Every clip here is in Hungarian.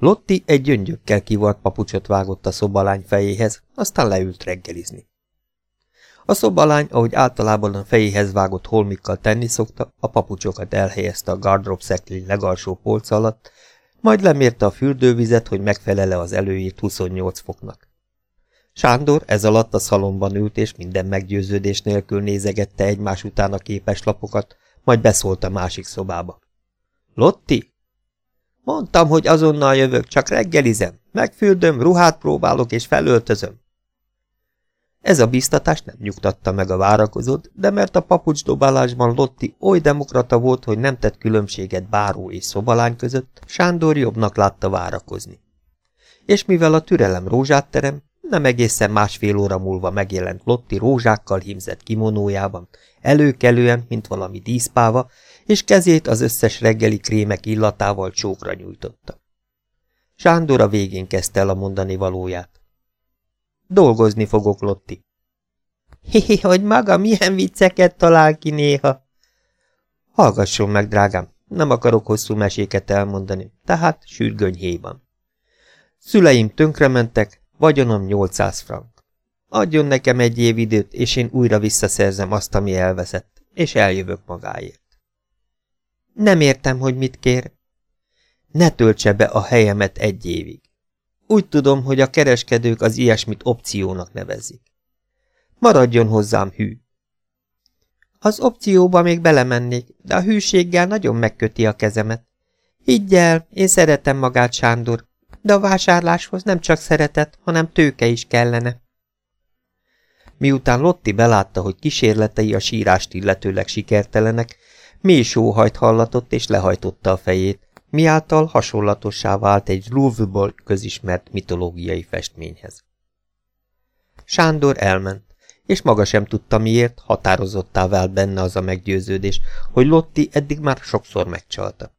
Lotti egy gyöngyökkel kivart papucsot vágott a szobalány fejéhez, aztán leült reggelizni. A szobalány, ahogy általában a fejéhez vágott holmikkal tenni szokta, a papucsokat elhelyezte a gardrop szeklény legalsó polc alatt, majd lemérte a fürdővizet, hogy megfelele az előírt 28 foknak. Sándor ez alatt a szalomban ült, és minden meggyőződés nélkül nézegette egymás után a képeslapokat, majd beszólt a másik szobába. Lotti? Mondtam, hogy azonnal jövök, csak reggelizem. Megfürdöm, ruhát próbálok és felöltözöm. Ez a biztatás nem nyugtatta meg a várakozót, de mert a papucsdobálásban Lotti oly demokrata volt, hogy nem tett különbséget báró és szobalány között, Sándor jobbnak látta várakozni. És mivel a türelem rózsát terem, nem egészen másfél óra múlva megjelent Lotti rózsákkal hímzett kimonójában, előkelően, mint valami díszpáva, és kezét az összes reggeli krémek illatával csókra nyújtotta. Sándor a végén kezdte el a mondani valóját. Dolgozni fogok, Lotti. Hé, hogy maga milyen vicceket talál ki néha. Hallgasson meg, drágám, nem akarok hosszú meséket elmondani, tehát sürgönyhéjban. Szüleim tönkrementek, vagyonom 800 frank. Adjon nekem egy év időt, és én újra visszaszerzem azt, ami elveszett, és eljövök magáért. Nem értem, hogy mit kér. Ne töltse be a helyemet egy évig. Úgy tudom, hogy a kereskedők az ilyesmit opciónak nevezik. Maradjon hozzám hű. Az opcióba még belemennék, de a hűséggel nagyon megköti a kezemet. Higgy el, én szeretem magát, Sándor, de a vásárláshoz nem csak szeretet, hanem tőke is kellene. Miután Lotti belátta, hogy kísérletei a sírást illetőleg sikertelenek, mély sóhajt hallatott és lehajtotta a fejét, miáltal hasonlatossá vált egy Louvre-ból közismert mitológiai festményhez. Sándor elment, és maga sem tudta miért, határozottá vált benne az a meggyőződés, hogy Lotti eddig már sokszor megcsalta.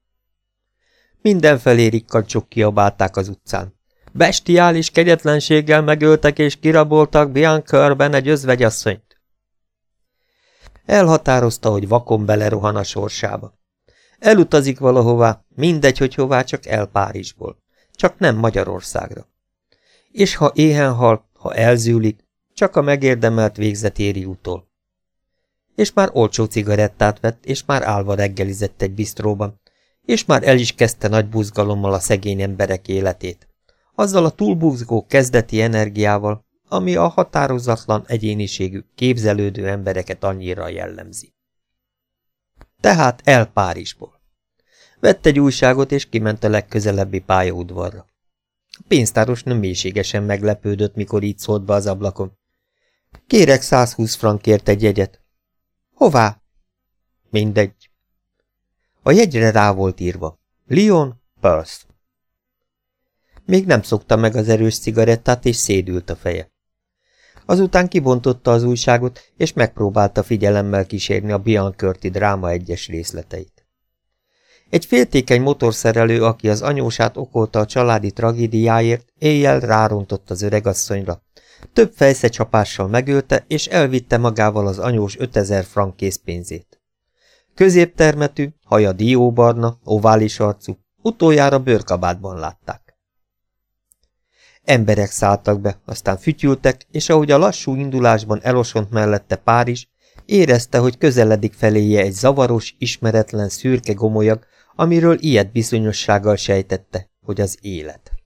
Mindenfelé rikkancsok kiabálták az utcán. Bestiális kegyetlenséggel megöltek és kiraboltak Biancărben egy özvegyasszonyt. Elhatározta, hogy vakon belerohan a sorsába. Elutazik valahová, mindegy, hogy hová, csak el Párizsból. Csak nem Magyarországra. És ha éhen hal, ha elzűlik, csak a megérdemelt végzet éri utol. És már olcsó cigarettát vett, és már állva reggelizett egy bisztróban, és már el is kezdte nagy buzgalommal a szegény emberek életét. Azzal a túlbuzgó kezdeti energiával, ami a határozatlan egyéniségű, képzelődő embereket annyira jellemzi. Tehát el Párizsból. Vett egy újságot, és kiment a legközelebbi pályaudvarra. A pénztáros nem mélységesen meglepődött, mikor így szólt be az ablakon. Kérek 120 frankért egy jegyet. Hová? Mindegy. A jegyre rá volt írva. Lyon, Perth. Még nem szokta meg az erős cigarettát, és szédült a feje. Azután kibontotta az újságot, és megpróbálta figyelemmel kísérni a Biancörti dráma egyes részleteit. Egy féltékeny motorszerelő, aki az anyósát okolta a családi tragédiáért, éjjel rárontott az öregasszonyra. Több fejszecsapással megölte, és elvitte magával az anyós 5000 frank készpénzét. Középtermetű, haja dióbarna, ovális arcú, utoljára bőrkabátban látták. Emberek szálltak be, aztán fütyültek, és ahogy a lassú indulásban elosont mellette Párizs, érezte, hogy közeledik feléje egy zavaros, ismeretlen szürke gomolyag, amiről ilyet bizonyossággal sejtette, hogy az élet.